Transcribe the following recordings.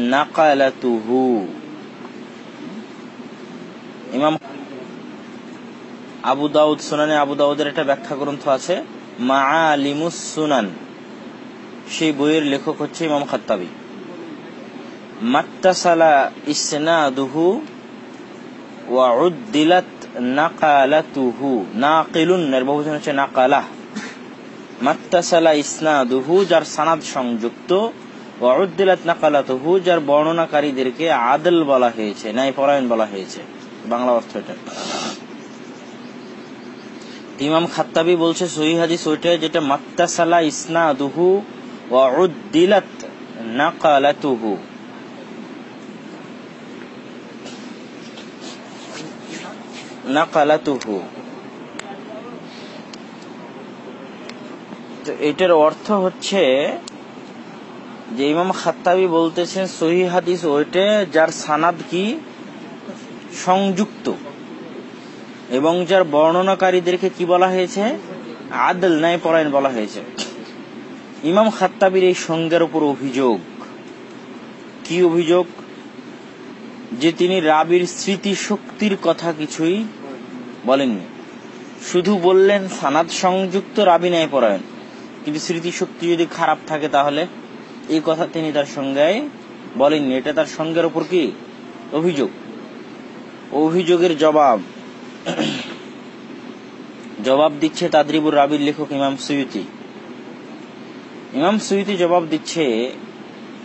নাকালাতুহু। ইমাম আবু দাউদ, সুনানে আবু দাউদের একটা ব্যাখ্যা গ্রন্থ আছে, মাআলিমুস সুনান। সেই বইয়ের লেখক হচ্ছে ইমাম খাত্তাবি। মাত্তাসালা ইসনাদুহু ওয়া উদ্দিলাত নাকালাতুহু। নাকিলুন, এর হচ্ছে মাত্তাসালা ইসনাদুহু, যার সানাদ সংযুক্ত। ওয়া উদ্দিলাত নাকালাতুহু, যার বর্ণনাকারীদেরকে আদল বলা হয়েছে ন্যায় পরায়ণ বলা হয়েছে। বাংলা অর্থ এটা। ইমাম খাত্তাবি বলছে, সহি হাদিস ওইটা যেটা, মাত্তাসালা ইসনাদুহু ওয়া উদ্দিলাত নাকালাতুহু। নাকালাতুহু এটার অর্থ হচ্ছে যে ইমাম খাত্তাবি বলতেছেন, সহি হাদিস ওইটে যার সানাদ কি? সংযুক্ত। এবং যার বর্ণনাকারীদেরকে কি বলা হয়েছে? আদল ন্যায় পরায়ণ বলা হয়েছে। ইমাম খাত্তাবির এই সঙ্গের উপর অভিযোগ। কি অভিযোগ? যে তিনি রাবির স্মৃতি শক্তির কথা কিছুই বলেননি। শুধু বললেন, সানাদ সংযুক্ত, রাবি ন্যায় পরায়ণ। কিন্তু স্মৃতিশক্তি যদি খারাপ থাকে তাহলে? এই কথা তিনি তার সঙ্গে বলেননি। এটা তার সঙ্গের উপর কি? অভিযোগ। অভিযোগের জবাব। জবাব দিচ্ছে তাদরিবুর রাবির লেখক ইমাম সুয়ুতি। ইমাম সুয়ুতি জবাব দিচ্ছে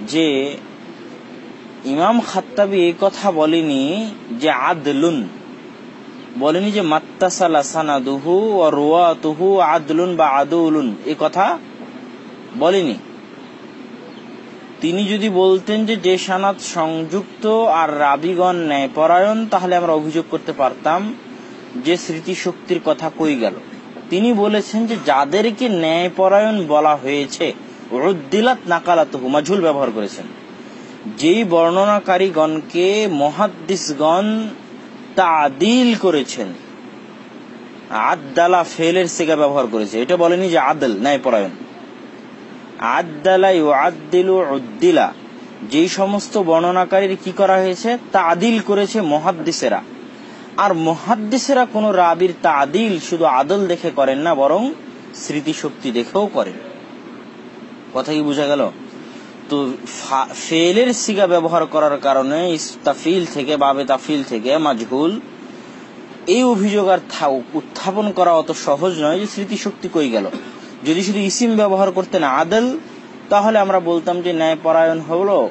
যে, ইমাম খাত্তাবি এই কথা বলেনি যে আদলুন। বলেনি যে মাত্তাসালা সানাদুহু ও রুয়াতুহু আদলুন বা আদুলুন এ কথা বলেনি। তিনি যদি বলতেন যে যে সানাদ সংযুক্ত আর রাবিগণ ন্যায়পরায়ণ, তাহলে আমরা অভিযোগ করতে পারতাম যে স্মৃতিশক্তির কথা কই গেল। তিনি বলেছেন যে, যাদেরকে ন্যায়পরায়ণ বলা হয়েছে রুদ্দিলাত নাকালাত হুমাঝুল ব্যবহার করেছেন। যেই বর্ণনাকারীগণকে মহাদ্দিসগণ তাদিল করেছেন আদালা ফেলের সেগা ব্যবহার করেছে। এটা বলেনি যে, আদল, ন্যায়পরায়ণ। আদালা ও আদিল উদ্দিলা। যেই সমস্ত বর্ণনাকারীর কি করা হয়েছে? তাদিল করেছে মহাদ্দিসেরা। আর মহাদ্দিসেরা কোন রাবির তাদিল শুধু আদল দেখে করেন না, বরং স্মৃতিশক্তি দেখেও করেন। কথা কি বোঝা গেল? তো ফেলের সিগা ব্যবহার করার কারণে ইস্তাফিল থেকে, বাবে তাফিল থেকে মাজহুল, এই অভিযোগ আর উত্থাপন করা অত সহজ নয় যে স্মৃতিশক্তি কই গেল। যদি শুধু ইসিম ব্যবহার করতেন আদল, তাহলে আমরা বলতাম যে ন্যায় পরায়ণ হলো,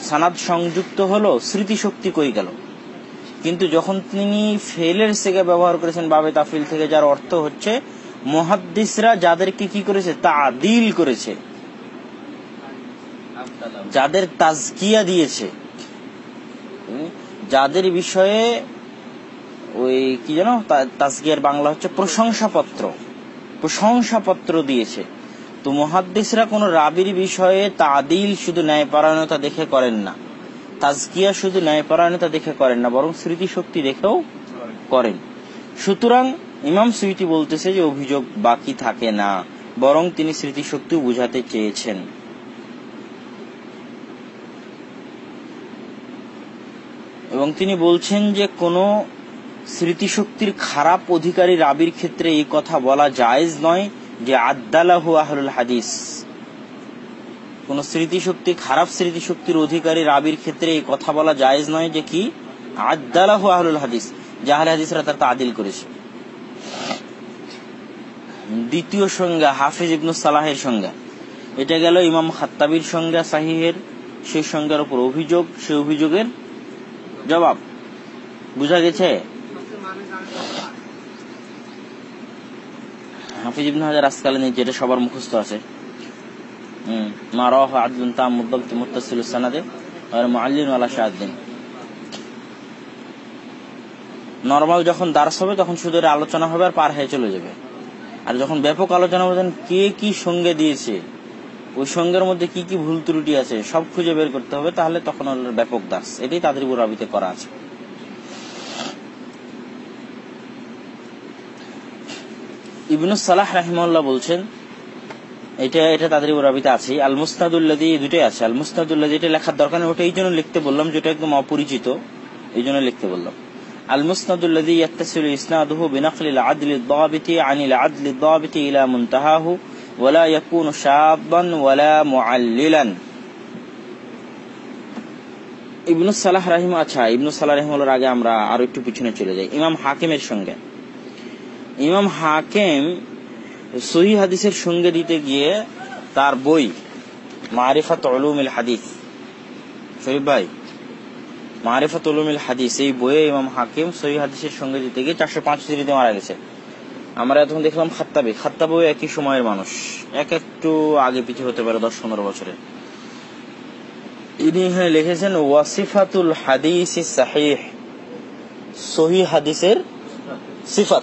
সানাদ সংযুক্ত হলো, স্মৃতিশক্তি কই গেল? কিন্তু যখন তিনি ফেলের সেগে ব্যবহার করেছেন বাবে তাফিল থেকে, যার অর্থ হচ্ছে মহাদ্দিসরা যাদেরকে কি করেছে? তা আদিল করেছে। যাদের তাজকিয়া দিয়েছে। যাদের বিষয়ে ওই কি জানো তাজকিয়ার বাংলা হচ্ছে প্রশংসাপত্র। প্রশংসাপত্র দিয়েছে। তো মহাদ্দেশরা কোন রাবির বিষয়ে তাদিল শুধু ন্যায়পরায়ণতা দেখে করেন না। তাজকিয়া শুধু ন্যায়পরায়ণতা দেখে করেন না, বরং স্মৃতিশক্তি দেখেও করেন। সুতরাং ইমাম সুইটি বলতেছে যে, অভিযোগ বাকি থাকে না। বরং তিনি স্মৃতিশক্তিও বুঝাতে চেয়েছেন। এবং তিনি বলছেন যে, কোন স্মৃতিশক্তির খারাপ অধিকারী রাবির ক্ষেত্রে এই কথা বলা জায়েজ নয় যে আদালাহু আহলুল হাদিস। কোন স্মৃতিশক্তি, খারাপ স্মৃতিশক্তির অধিকারী রাবির ক্ষেত্রে এই কথা বলা জায়েজ নয় যে কি? আদালাহু আহলুল হাদিস জাহাল হাদিসরা তার তাদিল করেছে। দ্বিতীয় সংজ্ঞা, হাফিজ ইবনু সালাহের সংজ্ঞা। এটা গেল ইমাম খাত্তাবির সংজ্ঞা সাহিহের। সেই সংজ্ঞার উপর অভিযোগ সে অভিযোগের জবাব। বুঝা গেছে? হাফিজ ইবনে হাজার আসকালানি যেটা সবার মুখস্থ আছে। মা রাহ আদলুন তাম মুদ্দাবিত মুত্তাসিল সানাদে, আর মুআল্লিন ওয়ালা শাহাদ্দিন। নরমাল যখন দার্স হবে, তখন শুধু আলোচনা হবে আর পার হয়ে চলে যাবে। আর যখন ব্যাপক আলোচনা হবে কে কি সঙ্গে দিয়েছে, ওই সঙ্গের মধ্যে কি কি ভুল ত্রুটি আছে, সব খুঁজে বের করতে হবে, তাহলে তখন ব্যাপক দাস। এটাই তাদের বুরাবিতে করা আছে। ইবনুস সালাহ রাহিমুল্লাহ বলছেন এটা এটা তাদের রাবিতে আছে আল মুস্তাদুল্লাদি দুটোই আছে আল মুস্তাদুল্লাদি এটা লেখার দরকার নেই ওটা এই জন্য লিখতে বললাম যেটা একদম অপরিচিত এই জন্য লিখতে বললাম المسند الذي يتصل إسناده بنقل العدل الضابط عن العدل الضابط إلى منتهاه ولا يكون شاذا ولا معللا ইবনু সালাহ রাহিম আচ্ছা ইবনু সালাহ রাহিমুল্লার আগে আমরা আরো একটু পিছনে চলে যাই ইমাম হাকিমের সঙ্গে ইমাম হাকিম সহি হাদিসের সঙ্গে দিতে গিয়ে তার বই মারিফাত উলুমিল হাদিস। শরীফ ভাই, মারিফাত উলুমিল হাদিস, এই বইয়ে ইমাম হাকিম সহি হাদিসের সঙ্গে দিতে গিয়ে চারশো পাঁচ সিরিতে মারা গেছে। আমরা এখন দেখলাম খাত্তাবি। খাত্তাবিও একই সময়ের মানুষ। এক একটু আগে পিছু হতে পারে দশ পনেরো বছরে। ইনি এখানে লিখেছেন, ওয়াসিফাতুল হাদিস সাহিহ। সহি হাদিসের সিফাত।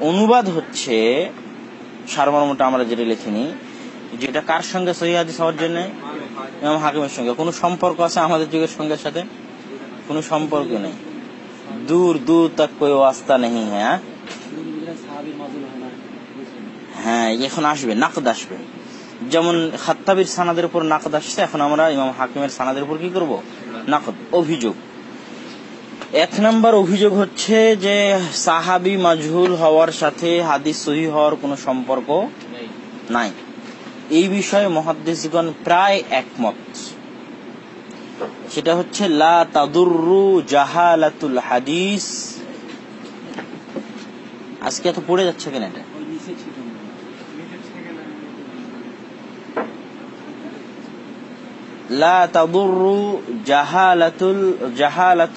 অনুবাদ হচ্ছে সারমর্মটা আমরা যেটা লিখিনি, যেটা কার সঙ্গে সহি হাদিস হওয়ার জন্য? ইমাম হাকিমের সঙ্গে। কোনো সম্পর্ক আছে আমাদের যুগের সঙ্গে সাথে? কোনো সম্পর্ক নেই। দূর দূর তক কোই ওয়াস্তা নেই হ্যাঁ? হ্যাঁ এখন আসবে, নাকদ আসবে। যেমন খাত্তাবির সানাদের উপর নাকদ আসছে, এখন আমরা ইমাম হাকিমের সানাদের উপর কি করব? নাকদ, অভিযোগ। এক নম্বর অভিযোগ হচ্ছে যে সাহাবি মাজহুল হওয়ার সাথে হাদিস সহি হওয়ার কোনো সম্পর্ক নাই। এই বিষয়ে মহাদ্দেশগণ প্রায় একমত। সেটা হচ্ছে, লা তাদুরু জাহালাতুল হাদিস। আজকে এত পড়ে যাচ্ছে কেন এটা? লা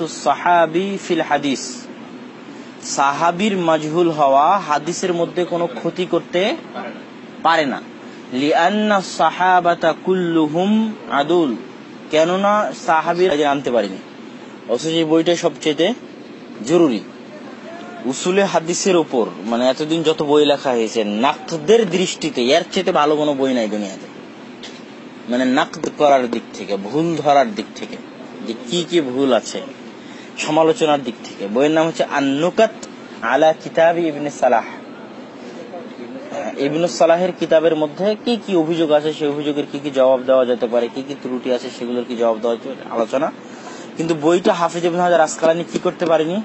সাহাবি ফিল হাদিস সাহাবির মাজহুল হওয়া হাদিসের মধ্যে কোনো ক্ষতি করতে পারে না। আদুল কেননা পারিনি। এই বইটা সবচেয়ে জরুরি। উসুলে হাদিসের উপর মানে এতদিন যত বই লেখা হয়েছে, নাকদের দৃষ্টিতে এর চেয়ে ভালো কোনো বই নাই দুনিয়াতে। মানে নাকদ করার দিক থেকে, ভুল ধরার দিক থেকে, যে কি কি ভুল আছে, সমালোচনার দিক থেকে। বইয়ের নাম হচ্ছে আন্নুকাত আলা কিতাব ইবনে সালাহ। ইবনু সালাহের কিতাবের মধ্যে কি কি অভিযোগ আছে, সেই অভিযোগের কি কি জবাব দেওয়া যেতে পারে, কি কি ত্রুটি আছে, সেগুলোর কি জবাব দেওয়া আলোচনা। কিন্তু বইটা হাফিজ ইবন হাজার আসকালানি কি করতে পারেনি?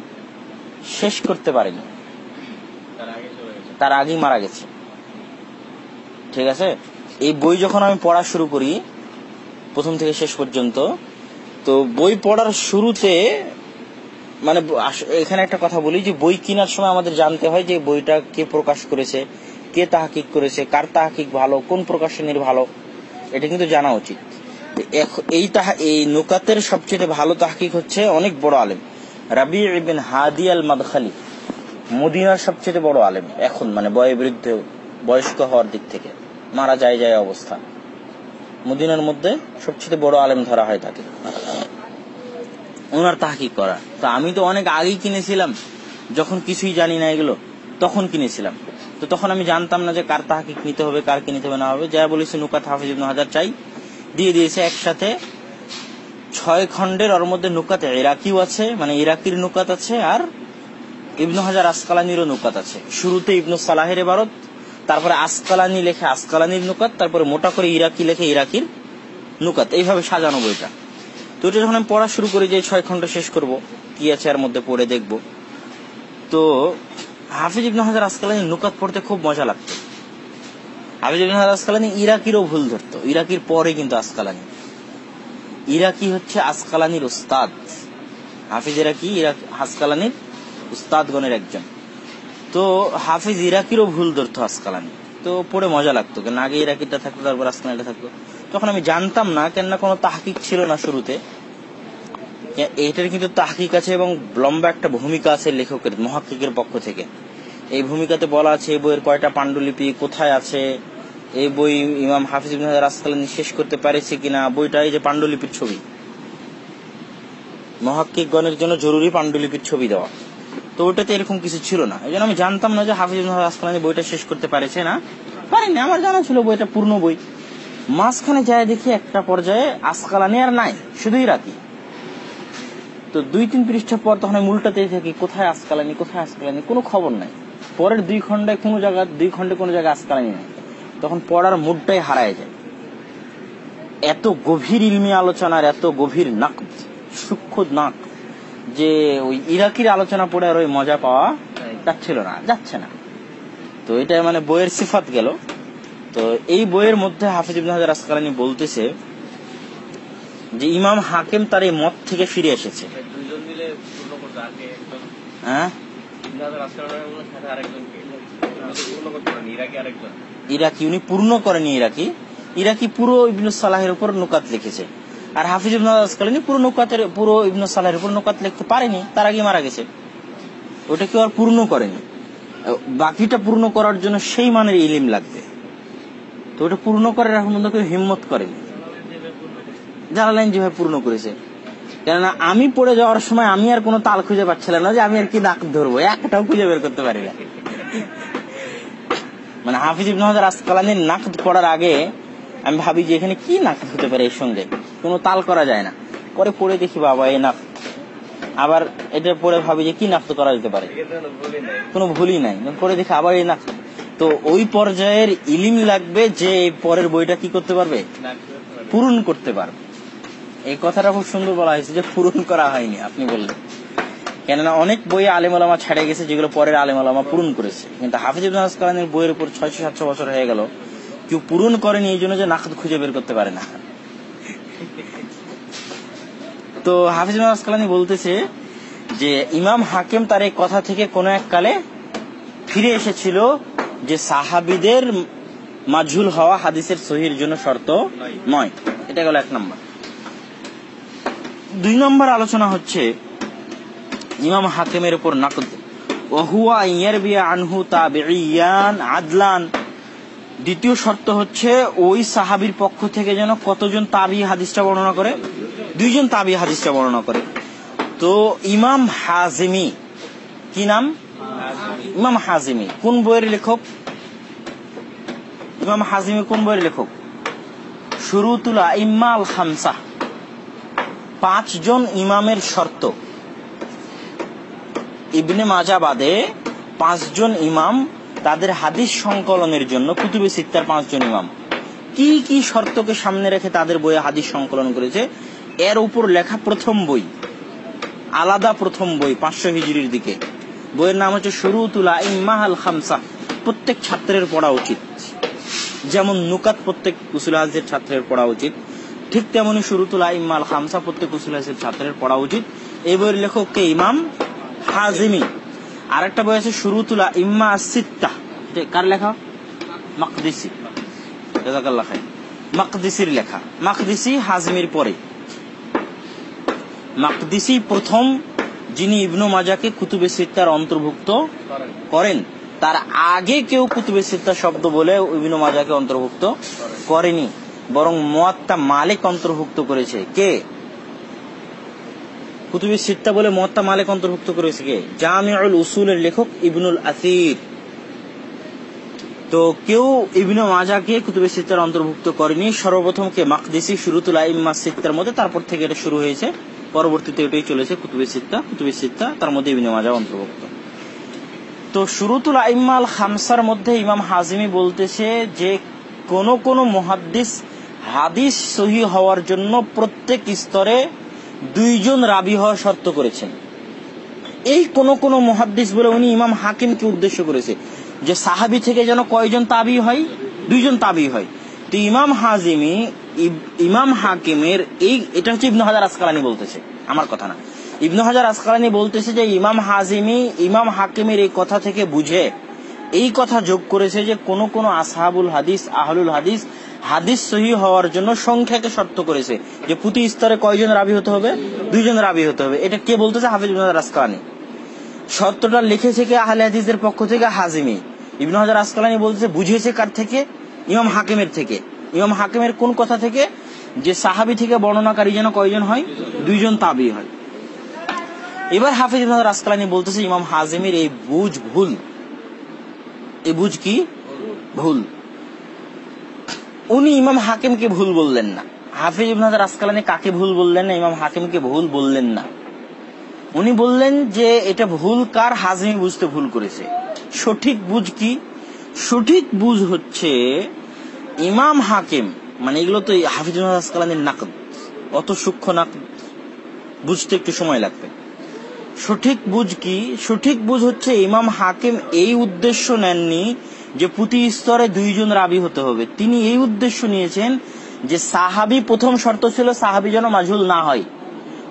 শেষ করতে পারেনি। তার আগেই মারা গেছে। ঠিক আছে? এই বই যখন আমি পড়া শুরু করি, প্রথম থেকে শেষ পর্যন্ত, তো বই পড়ার শুরুতে মানে এখানে একটা কথা বলি যে বই কেনার সময় আমাদের জানতে হয় যে বইটা কে প্রকাশ করেছে, কে তাহাকিক করেছে, কার তাহাকিক ভালো, কোন প্রকাশনীর ভালো, এটা কিন্তু জানা উচিত। এই তাহা, এই নুকাতের সবচেয়ে ভালো তাহকিক হচ্ছে অনেক বড় আলেম, রাবি ইবিন হাদি আল মাদখালি মদিনার সবচেয়ে বড় আলেম, এখন মানে বয় বিরুদ্ধে বয়স্ক হওয়ার দিক থেকে। মারা যায় যায় অবস্থা। মদিনার মধ্যে সবচেয়ে বড় আলেম ধরা হয় তাকে। ওনার তাহকিক করা। তো আমি তো অনেক আগেই কিনেছিলাম। যখন কিছুই জানি না এগুলো, তখন কিনেছিলাম। তো তখন আমি জানতাম না যে কার তাহাকিক নিতে হবে, কার কি নিতে হবে না হবে। যা বলেছে নুকাত হাফিজ ইবনু হাজার চাই। দিয়ে দিয়েছে একসাথে ছয় খণ্ডের, ওর মধ্যে নুকাত ইরাকিও আছে মানে ইরাকির নুকাত আছে আর ইবনু হাজার আসকালানিরও নুকাত আছে। শুরুতে ইবনু সালাহের এবারত তারপরে আসকালানি লেখে, আসকালানির নুকাত, তারপরে মোটা করে ইরাকি লেখে ইরাকির নুকাত। এইভাবে সাজানো বইটা। তো এটা যখন আমি পড়া শুরু করি যে ছয় খণ্ড শেষ করব, কি আছে এর মধ্যে পড়ে দেখব। তো হাফিজ ইবনে হাজার আসকালানি নুকাত পড়তে খুব মজা লাগতো। হাফিজ ইবনে হাজার আসকালানি ইরাকিরও ভুল ধরতো। ইরাকির পরে কিন্তু আসকালানি। ইরাকি হচ্ছে আসকালানির উস্তাদ হাফিজ ইরাকি ইরাক আসকালানির উস্তাদগণের একজন। তো হাফিজ ইরাকিরও ভুল ধরতো আসকালানি তো পড়ে মজা লাগতো কেন আগে ইরাকিটা থাকতো, তারপর আসকালানিটা থাকতো। তখন আমি জানতাম না, কেননা কোনো তাহকিক ছিল না শুরুতে এটার কিন্তু তাহকিক আছে এবং লম্বা একটা ভূমিকা আছে লেখকের মহাকিকের পক্ষ থেকে। এই ভূমিকাতে বলা আছে, এই বইয়ের কয়টা পাণ্ডুলিপি, কোথায় আছে, এই বই ইমাম হাফিজ ইবনে শেষ করতে পারেছে কিনা, বইটা এই যে পাণ্ডুলিপির ছবি। মহাক্কিকগণের জন্য জরুরি পাণ্ডুলিপির ছবি দেওয়া। তো ওটাতে এরকম কিছু ছিল না। এই আমি জানতাম না যে হাফিজ আসকালানি বইটা শেষ করতে পারেছে না। পারেনি আমার জানা ছিল বইটা পূর্ণ বই। মাঝখানে যায় দেখি একটা পর্যায়ে আসকালানি আর নাই, শুধুই রাতি। তো দুই তিন পৃষ্ঠা পর তখন আমি উল্টাতে থাকি, কোথায় আসকালানি কোথায় আসকালানি, কোনো খবর নাই। পরের দুই খন্ডায় কোনো জায়গা, দুই খন্ডে কোনো জায়গায় আসকালানি নাই। তখন পড়ার মুডটাই হারায় যায়। এত গভীর ইলমি আলোচনার, এত গভীর নাক সূক্ষ্ম নাক। যে ওই ইরাকির আলোচনা পড়ে আর ওই মজা পাওয়া যাচ্ছিল না যাচ্ছে না। তো এটা মানে বইয়ের সিফাত গেল। তো এই বইয়ের মধ্যে হাফিজ ইবনে হাজার আসকালানি বলতেছে যে ইমাম হাকিম তার এই মত থেকে ফিরে এসেছে। হ্যাঁ? ইরাকি উনি পূর্ণ করেনি ইরাকি। ইরাকি পুরো ইবনু সালাহের উপর নুকাত লিখেছে। আর হাফিজ ইবনু আসকালানি পুরো নুকাতের, পুরো ইবনু সালাহের উপর নুকাত লিখতে পারেনি, তার আগে মারা গেছে। ওটা কেউ আর পূর্ণ করেনি। বাকিটা পূর্ণ করার জন্য সেই মানের ইলিম লাগবে। তো ওটা পূর্ণ পর্যন্ত কেউ হিম্মত করেনি। জালালাইন যেভাবে পূর্ণ করেছে। কেননা আমি পড়ে যাওয়ার সময় আমি আর কোনো তাল খুঁজে পাচ্ছিলাম না যে আমি আর কি দাগ ধরবো, একটাও খুঁজে বের করতে পারি না। মানে হাফিজ ইবনে হাজার আসকালানির নাক পড়ার আগে আমি ভাবি যে এখানে কি নাক হতে পারে এর সঙ্গে? কোনো তাল করা যায় না। পরে পড়ে দেখি বাবা, এই নাক। আবার এটা পরে ভাবি যে কি নাক করা যেতে পারে? কোনো ভুলই নাই। পরে দেখি আবার এই নাক। তো ওই পর্যায়ের ইলিম লাগবে যে পরের বইটা কি করতে পারবে। পূরণ করতে পারবে। এই কথাটা খুব সুন্দর বলা হয়েছে যে পূরণ করা হয়নি, আপনি বললেন। কেননা অনেক বই আলেম আলামা ছেড়ে গেছে যেগুলো পরের আলেম আলামা পূরণ করেছে। কিন্তু হাফিজ ইবনে আসকালানের বইয়ের উপর ছয়শো সাতশো বছর হয়ে গেল। কেউ পূরণ করেনি এই জন্য যে নাকদ খুঁজে বের করতে পারে না। তো হাফিজ আসকালানি বলতেছে যে, ইমাম হাকিম তার এই কথা থেকে কোনো এক কালে ফিরে এসেছিল যে সাহাবিদের মাঝুল হওয়া হাদিসের সহির জন্য শর্ত নয়। এটা গেল এক নম্বর। দুই নম্বর আলোচনা হচ্ছে ইমাম হাকিমের উপর নাকদ। ওহুয়া ইয়ারবিয়া আনহু তাবিয়ান আদলান দ্বিতীয় শর্ত হচ্ছে ওই সাহাবীর পক্ষ থেকে যেন কতজন তাবি হাদিসটা বর্ণনা করে? দুইজন তাবি হাদিসটা বর্ণনা করে। তো ইমাম হাজিমি, কি নাম? ইমাম হাজিমি, কোন বইয়ের লেখক? ইমাম হাজিমি কোন বইয়ের লেখক? শুরুতুলা ইম্মাল খামসা। পাঁচজন ইমামের শর্ত। ইবনে মাজা বাদে পাঁচজন ইমাম তাদের হাদিস সংকলনের জন্য কুতুবে সিত্তার পাঁচজন ইমাম। কি কি শর্তকে সামনে রেখে তাদের বইয়ে হাদিস সংকলন করেছে? এর উপর লেখা প্রথম বই। আলাদা প্রথম বই, পাঁচশো হিজড়ির দিকে। বইয়ের নাম হচ্ছে শুরুতুলা ইম্মাহাল খামসা। প্রত্যেক ছাত্রের পড়া উচিত। যেমন নুকাত প্রত্যেক উসুল হাদিসের ছাত্রের পড়া উচিত, ঠিক তেমনি শুরুতুলা ইম্মাল খামসা প্রত্যেক উসুল হাদিসের ছাত্রের পড়া উচিত। এই বইয়ের লেখককে ইমাম হাজিমি। আরেকটা বই আছে শুরুতুলা ইম্মা সিত্তা। কার লেখা? মাকদিসি। জাজাকাল্লাহ খাই মাকদিসির লেখা। মাকদিসি হাজমির পরে। মাকদিসি প্রথম যিনি ইবনু মাজাকে কুতুবে সিত্তার অন্তর্ভুক্ত করেন, তার আগে কেউ কুতুবে সিত্তা শব্দ বলে ইবনু মাজাকে অন্তর্ভুক্ত করেনি, বরং মোয়াত্তা মালিক অন্তর্ভুক্ত করেছে। কে? কুতুবে সিত্তা বলে মোয়াত্তা মালিক অন্তর্ভুক্ত করেছে কে? জামিউল উসুলের লেখক ইবনুল আসির তো কেউ ইবনু মাজাকে কুতুবে সিত্তার অন্তর্ভুক্ত করেনি। সর্বপ্রথম কে? মাকদিসি, শুরুতুল আইম্মা সিত্তার মধ্যে। তারপর থেকে এটা শুরু হয়েছে। পরবর্তীতে এটাই চলেছে কুতুবে সিত্তা। কুতুবে সিত্তা তার মধ্যে ইবনু মাজা অন্তর্ভুক্ত। তো শুরুতুল আইম্মাল খামসার মধ্যে ইমাম হাজিমি বলতেছে যে, কোন কোন মুহাদ্দিস হাদিস সহি হওয়ার জন্য প্রত্যেক স্তরে দুইজন রাবি হওয়ার শর্ত করেছেন। এই কোন কোন মুহাদ্দিস বলে উনি ইমাম হাকিমকে উদ্দেশ্য করেছে যে সাহাবি থেকে যেন কয়জন তাবি হয়? দুইজন তাবি হয়। তো ইমাম হাজিমি ইমাম হাকিমের এই, এটা হচ্ছে ইবনু হাজার আসকালানি বলতেছে, আমার কথা না। ইবনু হাজার আসকালানি বলতেছে যে ইমাম হাজিমি, ইমাম হাকিমের এই কথা থেকে বুঝে, এই কথা যোগ করেছে যে কোন কোন আসহাবুল হাদিস, আহলুল হাদিস হাদিস সহি হওয়ার জন্য সংখ্যাকে শর্ত করেছে। যে প্রতি স্তরে কয়জন রাবি হতে হবে? দুইজন রাবি হতে হবে। এটা কে বলতেছে? হাফিজ ইবনু হাজার শর্তটা লিখেছে কে? আহলে হাদিসের পক্ষ থেকে হাজিমি। ইবনু হাজার আসকালানি বলতেছে বুঝেছে কার থেকে? ইমাম হাকিমের থেকে। ইমাম হাকিমের কোন কথা থেকে? যে সাহাবি থেকে বর্ণনাকারী যেন কয়জন হয়? দুইজন তাবি হয়। এবার হাফিজ ইবনে আসকালানি বলতেছে, ইমাম হাজিমের এই বুঝ ভুল। এই বুঝ কি? ভুল। উনি ইমাম হাকিমকে ভুল বললেন না। হাফিজ ইবনে হাজার আসকালানি কাকে ভুল বললেন না, ইমাম হাকিমকে ভুল বললেন না। উনি বললেন যে এটা ভুল কার, হাজমি বুঝতে ভুল করেছে। সঠিক বুঝ কি? সঠিক বুঝ হচ্ছে ইমাম হাকিম মানে এগুলো তো হাফিজুল আসকালানের নাকদ, অত সূক্ষ্ম নাকদ, বুঝতে একটু সময় লাগবে। সঠিক বুঝ কি? সঠিক বুঝ হচ্ছে ইমাম হাকিম এই উদ্দেশ্য নেননি যে প্রতি স্তরে দুইজন রাবি হতে হবে। তিনি এই উদ্দেশ্য নিয়েছেন যে সাহাবি প্রথম শর্ত ছিল সাহাবি যেন মাঝুল না হয়।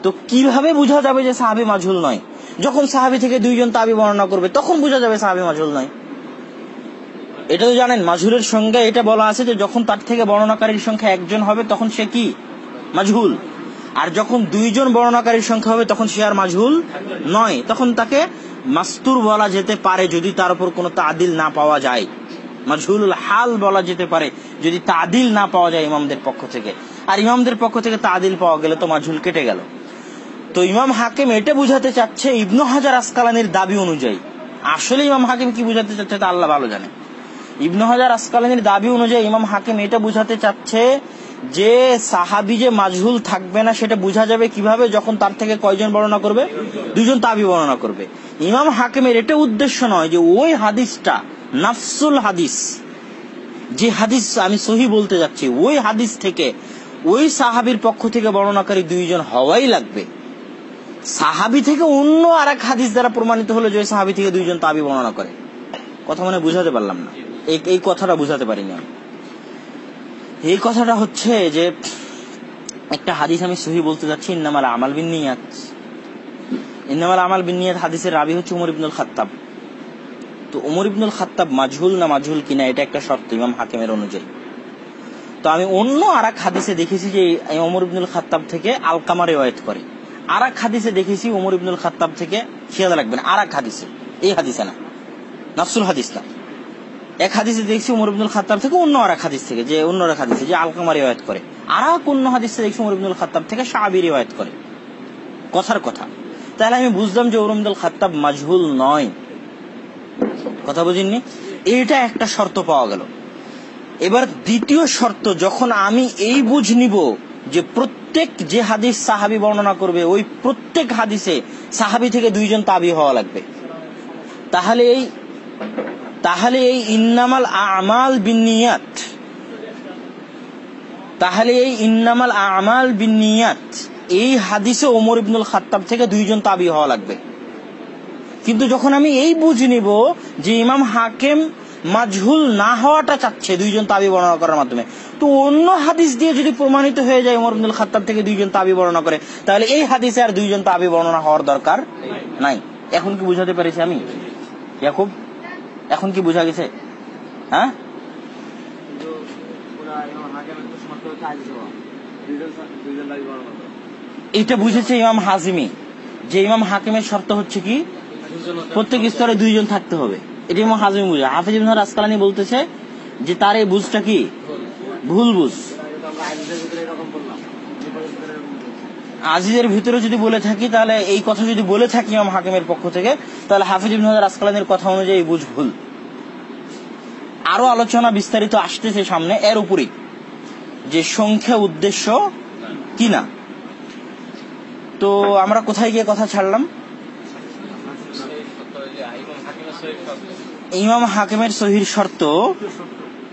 তো কীভাবে বোঝা যাবে যে সাহাবি মাঝুল নয়? যখন সাহাবি থেকে দুইজন তাবি বর্ণনা করবে, তখন বোঝা যাবে সাহাবি মাঝুল নয়। এটা তো জানেন মাঝুলের সংজ্ঞা এটা বলা আছে যে যখন তার থেকে বর্ণনাকারীর সংখ্যা একজন হবে, তখন সে কি? মাঝুল আর যখন দুইজন বর্ণনাকারীর সংখ্যা হবে, তখন সে আর মাঝুল নয়। তখন তাকে মাস্তুর বলা যেতে পারে যদি তার উপর কোনো তাদিল না পাওয়া যায়। মাঝুল হাল বলা যেতে পারে যদি তাদিল না পাওয়া যায় ইমামদের পক্ষ থেকে। আর ইমামদের পক্ষ থেকে তাদিল পাওয়া গেলে তো মাঝুল কেটে গেল। তো ইমাম হাকিম এটা বুঝাতে চাচ্ছে, ইবনু হাজার আসকালানির দাবি অনুযায়ী। আসলে ইমাম হাকিম কি বুঝাতে চাচ্ছে তা আল্লাহ ভালো জানে। ইবনু হাজার আসকালানির দাবি অনুযায়ী ইমাম হাকিম এটা বুঝাতে চাচ্ছে যে সাহাবি যে মাজহুল থাকবে না, সেটা বোঝা যাবে কীভাবে যখন তার থেকে কয়জন বর্ণনা করবে? দুজন তাবি বর্ণনা করবে। ইমাম হাকিমের এটা উদ্দেশ্য নয় যে ওই হাদিসটা, নাফসুল হাদিস, যে হাদিস আমি সহি বলতে যাচ্ছি, ওই হাদিস থেকে ওই সাহাবির পক্ষ থেকে বর্ণনাকারী দুইজন হওয়াই লাগবে। সাহাবি থেকে অন্য আর এক হাদিস দ্বারা প্রমাণিত হলো যে সাহাবি থেকে দুইজন তাবি বর্ণনা করে। কথা মানে বুঝাতে পারলাম না। এই কথাটা বুঝাতে পারিনি আমি। এই কথাটা হচ্ছে যে, একটা হাদিস আমি সহি বলতে যাচ্ছি, ইন্নামাল আমাল বিন নিয়াত ইন্নামাল আমাল বিন নিয়াত হাদিসের রাবি হচ্ছে উমর ইবনুল খাত্তাব। তো উমর ইবনুল খাত্তাব মাজহুল না মাজহুল কিনা, এটা একটা শর্ত ইমাম হাকিমের অনুযায়ী। তো আমি অন্য আর এক হাদিসে দেখেছি যে ওমর ইবনুল খাত্তাব থেকে আলকামা রেওয়ায়ত করে। আর এক হাদিসে দেখেছি ওমর ইবনুল খাত্তাব থেকে খেয়াল রাখবেন আর এক হাদিসে। এই হাদিসে না। নাফসুল হাদিস না। এক হাদিসে দেখছি উমর ইবনুল খাত্তাব থেকে অন্য আর এক হাদিস থেকে, যে অন্য এক হাদিসে, যে আলকামা রেওয়ায়ত করে। আর এক অন্য হাদিসে দেখছি উমর ইবনুল খাত্তাব থেকে সাহাবি রেওয়ায়ত করে। কথার কথা। তাহলে আমি বুঝলাম যে ওমর ইবনুল খাত্তাব মাজহুল নয়। কথা বুঝিনি এইটা একটা শর্ত পাওয়া গেল। এবার দ্বিতীয় শর্ত, যখন আমি এই বুঝ নিব যে প্রত্যেক যে হাদিস সাহাবি বর্ণনা করবে, ওই প্রত্যেক হাদিসে সাহাবি থেকে দুইজন তাবি হওয়া লাগবে। তাহলে এই তাহলে এই ইন্নামাল আমাল বিনিয়াত। তাহলে এই ইন্নামাল আমাল বিনিয়াত। এই হাদিসে ওমর ইবনুল খাত্তাব থেকে দুইজন তাবি হওয়া লাগবে। কিন্তু যখন আমি এই বুঝ নিব যে ইমাম হাকিম মাজহুল না হওয়াটা চাচ্ছে দুইজন তাবি বর্ণনা করার মাধ্যমে, তো অন্য হাদিস দিয়ে যদি প্রমাণিত হয়ে যায় ওমর ইবনুল খাত্তাব থেকে দুইজন তাবি বর্ণনা করে, তাহলে এই হাদিসে আর দুইজন তাবি বর্ণনা হওয়ার দরকার নাই। এখন কি বুঝাতে পেরেছি আমি? ইয়াকুব? এখন কি বোঝা গেছে? হ্যাঁ। এটা বুঝেছে ইমাম হাজিমি। যে ইমাম হাকিমের শর্ত হচ্ছে কি? প্রত্যেক স্তরে দুইজন থাকতে হবে। এটি ইমাম হাজিমি বুঝে। হাফিজ ইবনে আসকালানি বলতেছে যে তার এই বুঝটা কি? ভুল বুঝ কিন্তু আমরা আইজের ভিতরে এরকম বললাম বিপরীত ভিতরে এরকম বলছি। আজিজের ভিতরে যদি বলে থাকি, তাহলে এই কথা যদি বলে থাকি ইমাম হাকিমের পক্ষ থেকে, তাহলে হাফিজ ইবনে হাজার আসকালানির কথা অনুযায়ী বুঝ ভুল। আরও আলোচনা বিস্তারিত আসতেছে সামনে, এর উপরই। যে সংখ্যা উদ্দেশ্য কি না? তো আমরা কোথায় গিয়ে কথা ছাড়লাম? ইমাম হাকিমের সহির শর্ত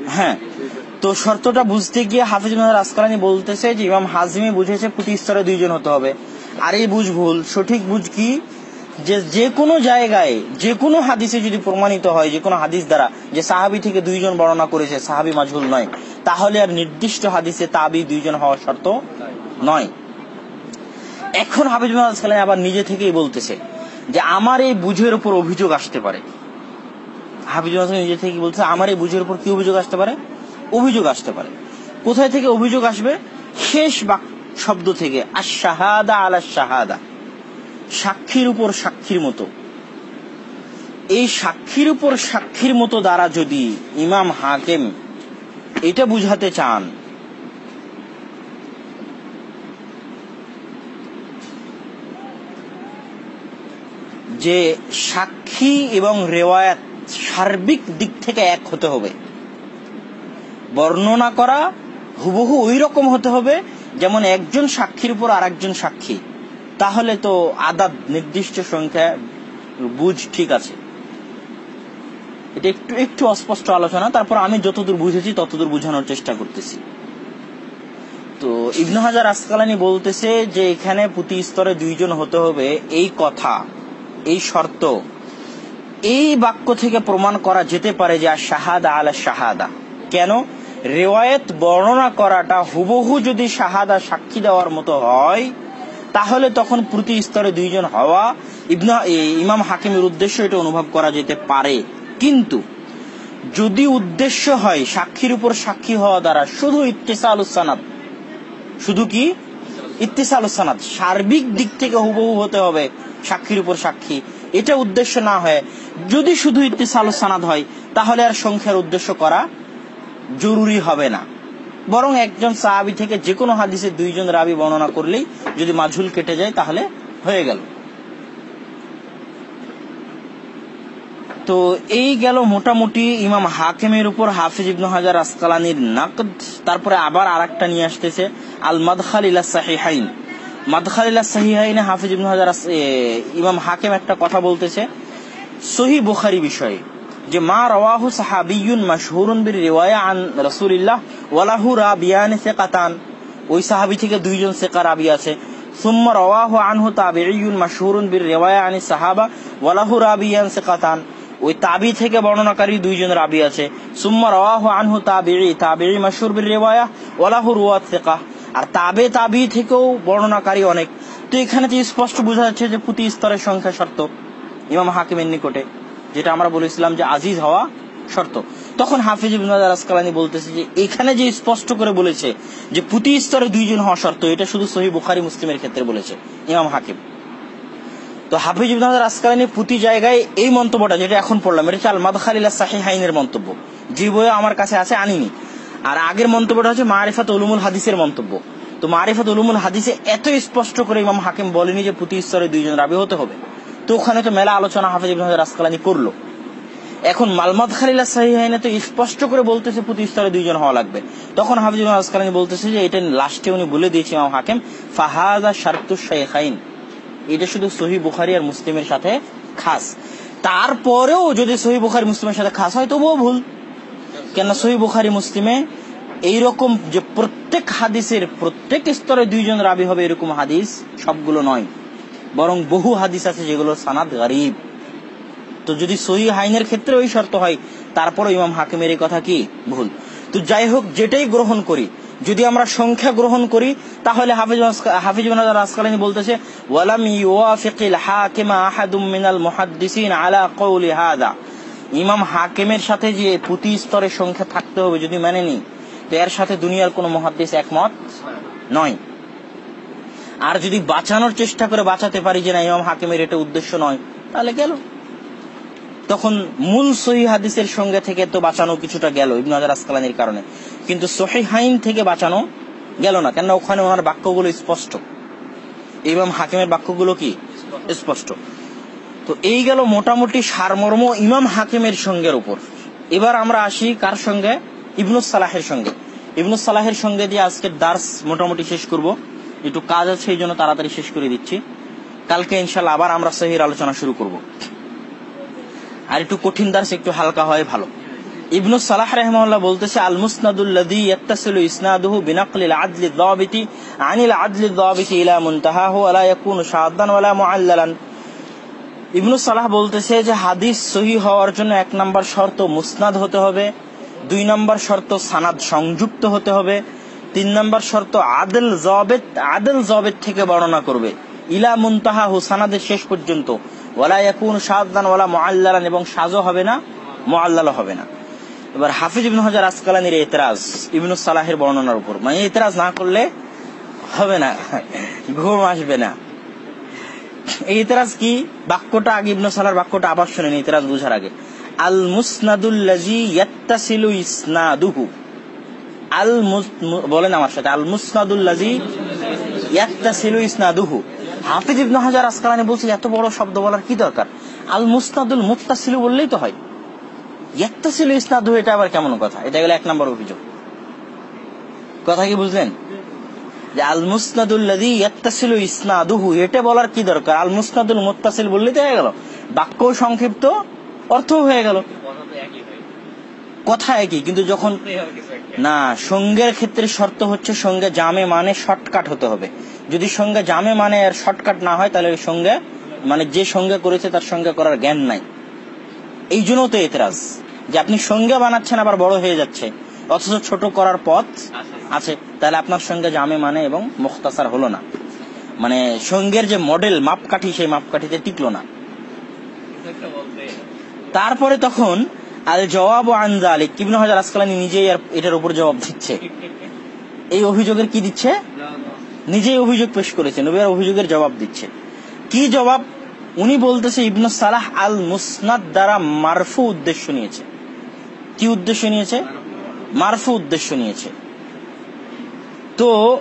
হ্যাঁ তো শর্তটা বুঝতে গিয়ে হাফিজ মাহার আসকালানি বলতেছে যে ইমাম হাজিমি বুঝেছে প্রতি স্তরে দুইজন হতে হবে। আর এই বুঝ ভুল। সঠিক বুঝ কি? যে যে কোনো জায়গায়, যে কোনো হাদিসে যদি প্রমাণিত হয়, যে কোনো হাদিস দ্বারা যে সাহাবি থেকে দুইজন বর্ণনা করেছে, সাহাবি মাজহুল নয়, তাহলে আর নির্দিষ্ট হাদিসে তাবি দুইজন হওয়ার শর্ত নয়। এখন হাফিজ আসকালানি আবার নিজে থেকেই বলতেছে যে আমার এই বুঝের উপর অভিযোগ আসতে পারে। হাফিজুল নিজে থেকে বলছে আমার এই বুঝের উপর কি অভিযোগ আসতে পারে? অভিযোগ আসতে পারে। কোথায় থেকে অভিযোগ আসবে? শেষ শব্দ থেকে। আর শাহাদা আলা শাহাদা। সাক্ষীর উপর সাক্ষীর মতো। এই সাক্ষীর উপর সাক্ষীর মতো দ্বারা যদি ইমাম হাকেম এটা বুঝাতে চান, যে সাক্ষী এবং রেওয়ায়াত সার্বিক দিক থেকে এক হতে হবে। বর্ণনা করা হুবহু ওই রকম হতে হবে যেমন একজন সাক্ষীর উপর আর একজন সাক্ষী। তাহলে তো আদাত নির্দিষ্ট সংখ্যা, বুঝ ঠিক আছে। এটা একটু একটু অস্পষ্ট আলোচনা, তারপর আমি যতদূর বুঝেছি ততদূর বোঝানোর চেষ্টা করতেছি। তো ইবনু হাজার আসকালানি বলতেছে যে এখানে প্রতি স্তরে দুইজন হতে হবে, এই কথা, এই শর্ত। এই বাক্য থেকে প্রমাণ করা যেতে পারে যে আর শাহাদা আলা শাহাদা কেন? রেওয়ায়ত বর্ণনা করাটা হুবহু যদি শাহাদা সাক্ষী দেওয়ার মতো হয়, তাহলে তখন প্রতি স্তরে দুইজন হওয়া ইবনা ইমাম হাকিমের উদ্দেশ্য এটা অনুভব করা যেতে পারে। কিন্তু যদি উদ্দেশ্য হয় সাক্ষীর উপর সাক্ষী হওয়া দ্বারা, শুধু ইত্তেসাল সানাদ। শুধু কি? ইত্তেসাল সানাদ। সার্বিক দিক থেকে হুবহু হতে হবে সাক্ষীর উপর সাক্ষী। এটা উদ্দেশ্য না হয় যদি শুধু ইত্তেসাল সানাদ হয়, তাহলে আর সংখ্যার উদ্দেশ্য করা জরুরি হবে না। বরং একজন সাহাবি থেকে যে কোনো হাদিসে দুইজন রাবি বর্ণনা করলেই যদি মাঝুল কেটে যায় তাহলে হয়ে গেল। তো এই গেল মোটামুটি ইমাম হাকিমের উপর হাফিজ ইবনু হাজার আসকালানির নাকদ। তারপরে আবার আর একটা নিয়ে আসতেছে আল মাদখাল ইলা সাহিহাইন। মাদখাল ইলা সাহিহাইনে হাফিজ ইবনু হাজার ইমাম হাকিম একটা কথা বলতেছে সহি বুখারি বিষয়ে। যে মা রওয়াহু সাহাবিউন মাশহুরুন বির রিওয়ায়া আন রাসূলিল্লাহ, ওয়ালাহু রাবিয়ান সিকাতান। ওই সাহাবী থেকে দুইজন সিকা রাবি আছে। সুম্মা রওয়াহু আনহু তাবিঈউন মাশহুরুন বির রিওয়ায়া আন সাহাবা, ওয়ালাহু রাবিয়ান সিকাতান। ওই তাবি থেকে বর্ণনাকারী দুইজন রাবি আছে। সুম্মা রওয়াহু আনহু তাবিঈ তাবিঈ মাশহুর বির রিওয়ায়া, ওয়ালাহু রুওয়াত সিকা। আর তাবে তাবি থেকেও বর্ণনাকারী অনেক। তো এখানে যে স্পষ্ট বোঝা যাচ্ছে যে প্রতি স্তরের সংখ্যা শর্ত, ইমাম হাকিমের নিকটে। যেটা আমরা বলেছিলাম যে আজিজ হওয়া শর্ত। তখন হাফিজ ইবনে আসকালানি বলতেছে যে এখানে যে স্পষ্ট করে বলেছে যে প্রতি স্তরে দুইজন হওয়া শর্ত, এটা শুধু সহি বুখারি মুসলিমের ক্ষেত্রে বলেছে, ইমাম হাকিম। তো হাফিজ ইবনে আসকালানি জায়গায় এই মন্তব্যটা, যেটা এখন পড়লাম, এটা হচ্ছে আল মাদখালিলা সাহিহাইনের মন্তব্য। যে বইয়ে আমার কাছে আছে, আনিনি। আর আগের মন্তব্যটা হচ্ছে মারিফাত উলুমুল হাদিসের মন্তব্য। তো মারিফাত উলুমুল হাদিসে এত স্পষ্ট করে ইমাম হাকিম বলেনি যে প্রতি স্তরে দুইজন রাবি হতে হবে। তো ওখানে তো মেলা আলোচনা হাফিজ ইবনে আসকালানি করল। এখন মালমাদ খালিলা সাহিহাইনে তো স্পষ্ট করে বলতেছে প্রতি স্তরে দুইজন হওয়া লাগবে। তখন হাফিজ ইবনে আসকালানি বলতেছে যে, এটা লাস্টে উনি বলে দিয়েছে ইমাম হাকিম, ফাহাজা শারতুস শাইখাইন। এটা শুধু সহি বুখারি আর মুসলিমের সাথে খাস। তারপরেও যদি সহি বুখারি মুসলিমের সাথে খাস হয়, তবুও ভুল। কেন সহি বুখারি মুসলিমে এইরকম যে প্রত্যেক হাদিসের প্রত্যেক স্তরে দুইজন রাবি হবে, এরকম হাদিস সবগুলো নয়। বরং বহু হাদিস আছে যেগুলো সানাদ গরিব। তো যদি সহি আইনের ক্ষেত্রে ওই শর্ত হয় তারপর ইমাম হাকিমের এই কথা কি? ভুল। তো যাই হোক, যেটাই গ্রহণ করি, যদি আমরা সংখ্যা গ্রহণ করি, তাহলে হাফিজ হাফিজ বলতেছে, ওয়ালাম আহাদুম মিনাল ইমাম হাকিমের সাথে যে স্তরের সংখ্যা থাকতে হবে যদি তো এর সাথে দুনিয়ার কোনো একমত নয়। আর যদি বাঁচানোর চেষ্টা করে বাঁচাতে পারি যে না, ইমাম হাকিমের এটা উদ্দেশ্য নয়, তাহলে গেল। তখন মূল সহি হাদিসের সঙ্গে থেকে তো বাঁচানো কিছুটা গেল, ইবনু হাজার আসকালানির কারণে। কিন্তু সহি হাইন থেকে বাঁচানো গেল না, কেননা ওখানে ওনার বাক্যগুলো স্পষ্ট। ইমাম হাকিমের বাক্যগুলো কি? স্পষ্ট। তো এই গেল মোটামুটি সারমর্ম ইমাম হাকিমের সঙ্গের উপর। এবার আমরা আসি কার সঙ্গে? ইবনুস সালাহের সঙ্গে। ইবনুস সালাহের সঙ্গে দিয়ে আজকের দার্স মোটামুটি শেষ করব। একটু কাজ আছে এই জন্য তাড়াতাড়ি শেষ করে দিচ্ছি। কালকে ইনশাল্লাহ আবার আমরা সহির আলোচনা শুরু করব। আর একটু কঠিন দার্স একটু হালকা হয়, ভালো। ইবনু সালাহ রহমাল্লাহ বলতেছে আল মুসনাদুল্লাযী ইয়াত্তাসিলু ইসনাদুহু বিনাকলিল আদলি দাবিতি আনিল আদলি দাবিতি ইলা মুনতাহাহু, ওয়া লা ইয়াকুনু শাদ্দান ওয়া লা মুআল্লালান। ইবনু সালাহ বলতেছে যে, হাদিস সহি হওয়ার জন্য এক নাম্বার শর্ত মুসনাদ হতে হবে, দুই নাম্বার শর্ত সানাদ সংযুক্ত হতে হবে তিন নম্বর শর্ত, আদল জবেদ আদল জবেদ থেকে বর্ণনা করবে। ইলা মুনতাহাহু সানাদের শেষ পর্যন্ত। ওয়ালা ইয়াকুন শাদান ওয়ালা মুআল্লালান, এবং সাজও হবে না মুআল্লাল হবে না। এবার হাফিজ ইবনু হাজার আসকালানির এতরাজ, ইবনু সালাহের বর্ণনার উপর। মানে এতরাজ না করলে হবে না, ঘুম আসবে না। এই কি? বাক্যটা আগে ইবনু সালার বাক্যটা আবার শুনেন, এতরাজ বুঝার আগে। আল মুসনাদুল্লাজি ইয়াত্তাসিলু ইসনাদুহু। আল বলেন আমার সাথে আল হাফিজ হাজার আসকালানি বলছে, এত বড় শব্দ বলার কি দরকার? আল মুসনাদুল বললেই তো হয়। কথা? কি বুঝলেন? যে আল এটা বলার কি দরকার? আল মুসনাদুল হয়ে গেল। বাক্য সংক্ষিপ্ত অর্থ হয়ে গেল। কথা একই, কিন্তু যখন না, সঙ্গের ক্ষেত্রে শর্ত হচ্ছে সঙ্গে জামে মানে শর্টকাট হতে হবে। যদি সঙ্গে জামে মানে আর শর্টকাট না হয়, তাহলে সঙ্গে মানে যে সঙ্গে করেছে তার সঙ্গে করার জ্ঞান নাই। এই জন্য তো এতরাজ, যে আপনি সঙ্গে বানাচ্ছেন আবার বড় হয়ে যাচ্ছে। অথচ ছোট করার পথ আছে। তাহলে আপনার সঙ্গে জামে মানে এবং মুখতাসার হলো না। মানে সঙ্গের যে মডেল, মাপকাঠি, সেই মাপকাঠিতে টিকলো না। তারপরে তখন আল জবাব আনজা আলী কিবনু হাজার আসকালানি নিজেই এটার উপর জবাব দিচ্ছে। এই অভিযোগের কি দিচ্ছে? নিজেই অভিযোগ পেশ করেছে নবীর অভিযোগের জবাব দিচ্ছে। কি জবাব? উনি বলতেছে, ইবনু সালাহ আল মুসনাদ দ্বারা মারফু উদ্দেশ্য নিয়েছে। কি উদ্দেশ্য নিয়েছে? মারফু উদ্দেশ্য নিয়েছে। তো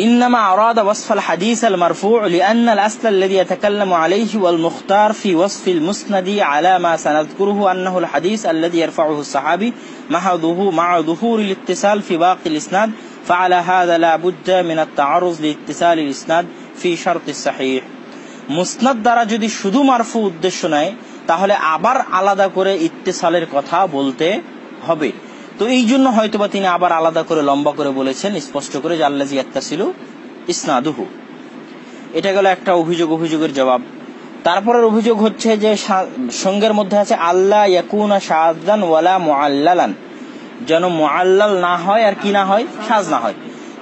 إنما أراد وصف الحديث المرفوع لأن الأصل الذي يتكلم عليه والمختار في وصف المسند على ما سنذكره أنه الحديث الذي يرفعه الصحابي مع ظهور مع ظهور الاتصال في باقي الإسناد فعلى هذا لا بد من التعرض لاتصال الإسناد في شرط الصحيح মুসনাদ দ্বারা যদি শুধু মারফু উদ্দেশ্য নেয় তাহলে আবার আলাদা করে ইত্তেসালের কথা বলতে হবে তো এই জন্য হয়তোবা তিনি আবার আলাদা করে, লম্বা করে বলেছেন, স্পষ্ট করে যে আল্লাহ ছিল ইসনাদুহু। এটা গেল একটা অভিযোগ, অভিযোগের জবাব। তারপরের অভিযোগ হচ্ছে যে সঙ্গের মধ্যে আছে আল্লাহ ওয়ালা যেন মোয়াল্লাল না হয় আর কি না হয়, সাজ না হয়।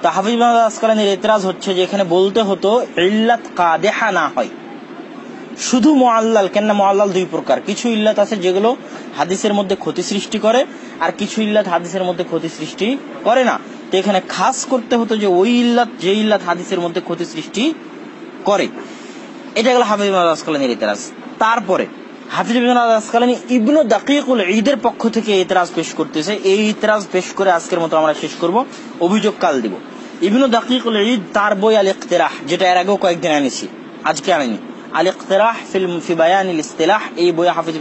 তো হাফিজ মাহমুদ আসকালানির এতরাজ হচ্ছে যে এখানে বলতে হতো, ইল্লাত কাদেহা না হয়। শুধু মোয়াল্লাল কেননা মোয়াল্লাল দুই প্রকার। কিছু ইল্লাত আছে যেগুলো হাদিসের মধ্যে ক্ষতি সৃষ্টি করে আর কিছু ইল্লাত হাদিসের মধ্যে ক্ষতি সৃষ্টি করে না। তো এখানে খাস করতে হতো যে ওই ইল্লাত, যে ইল্লাত হাদিসের মধ্যে ক্ষতি সৃষ্টি করে। এটা গেল হাফিজ আসকালানির তারপরে হাফিজ ঈদের পক্ষ থেকে পেশ করতেছে। এই করে আজকের মতো আমরা শেষ করব। অভিযোগ কাল ঈদ তার বই যেটা এর আগেও কয়েকদিন আনেছি, আজকে আনিনি। এই বই হাফিজ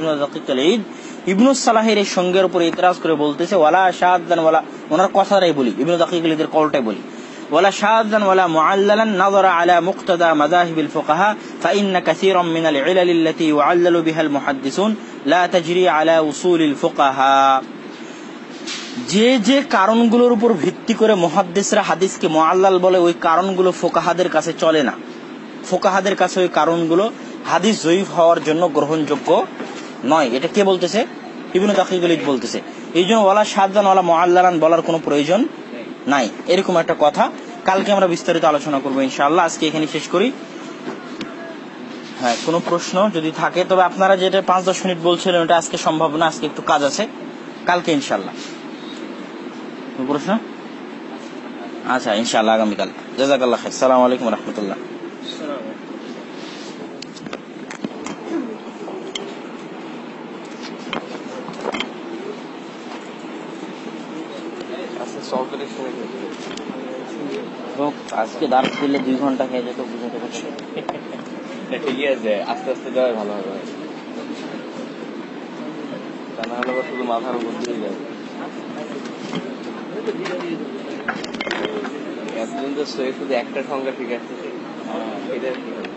ঈদ ইবনু সালাহের এই সঙ্গের উপর ইতরাজ করে বলতেছে ওয়ালা শাহাদান ওয়ালা ওনার কথাটাই বলি ইবনু দাকিকুল ঈদের কলটাই বলি ولا شاذا ولا معللا نظر على مقتضى مذاهب الفقهاء فإن كثيرا من العلل التي يعلل بها المحدثون لا تجري على وصول الفقهاء যে যে কারণগুলোর উপর ভিত্তি করে মহাদ্দেশরা হাদিসকে মোয়াল্লাল বলে ওই কারণগুলো ফোকাহাদের কাছে চলে না ফোকাহাদের কাছে ওই কারণগুলো হাদিস জয়ীফ হওয়ার জন্য গ্রহণযোগ্য নয়, এটা কে বলতেছে? বিভিন্ন তাকিগুলিক বলতেছে। এই জন্য ওয়ালা সাতজান ওয়ালা মোয়াল্লারান বলার কোনো প্রয়োজন নাই। এরকম একটা কথা। কালকে আমরা বিস্তারিত আলোচনা করব ইনশাআল্লাহ। আজকে এখানে শেষ করি। হ্যাঁ কোনো প্রশ্ন যদি থাকে, তবে আপনারা যেটা পাঁচ দশ মিনিট বলছিলেন, ওটা আজকে সম্ভব না। আজকে একটু কাজ আছে। কালকে ইনশাল্লাহ কোনো প্রশ্ন? আচ্ছা ইনশাআল্লাহ, আগামীকাল। জাজাকাল্লাহ সালাম আলাইকুম রহমতুল্লাহ। আজকে দাঁড় দিলে দুই ঘণ্টা খেয়ে যেত বুঝতে পারছি ঠিকই আছে, আস্তে আস্তে যাওয়াই ভালো হবে। তা না হলে শুধু মাথার উপর দিয়ে যাবে এতদিন তো শরীর শুধু একটা সংখ্যা ঠিক আছে হ্যাঁ, এটা ঠিক আছে।